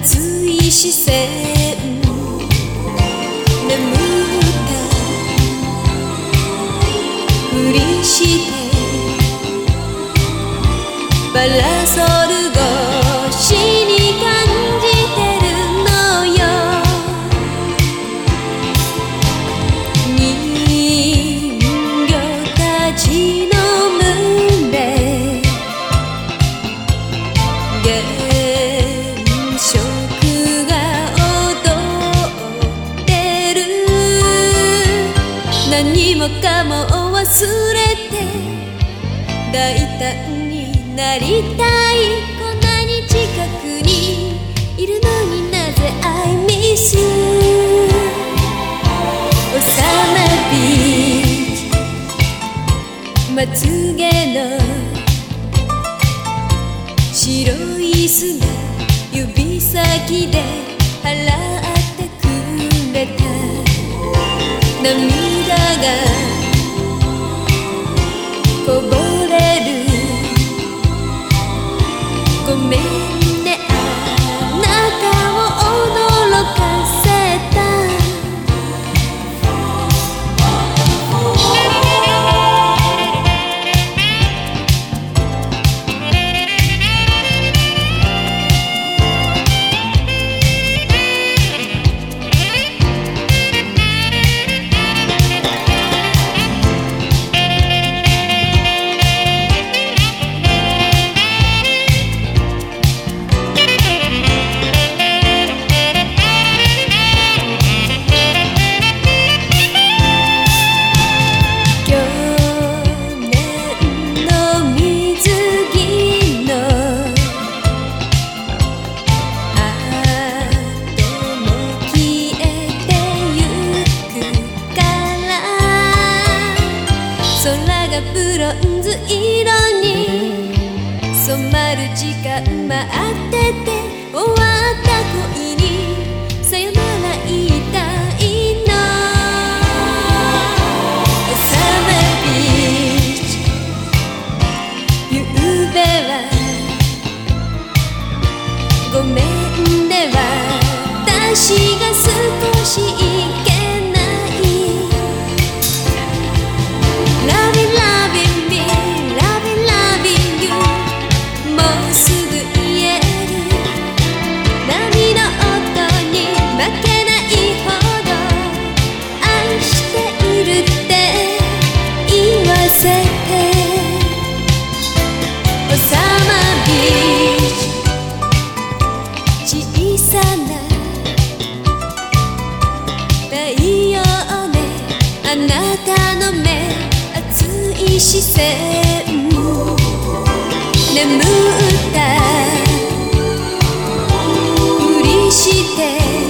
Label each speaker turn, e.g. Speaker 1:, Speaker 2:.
Speaker 1: 熱い視線眠ったふりしてバラそう何もかも忘れて大胆になりたいこんなに近くにいるのになぜ I miss you おさまビーチまつげの白い砂指先で払ってくれた。涙がこブロンズ色に染まる時間待ってて終わった恋にさよなら言いたいの。おさまビーチゆうべはごめんね私が少しい視線眠ったふりして